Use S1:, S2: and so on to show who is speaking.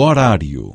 S1: horário.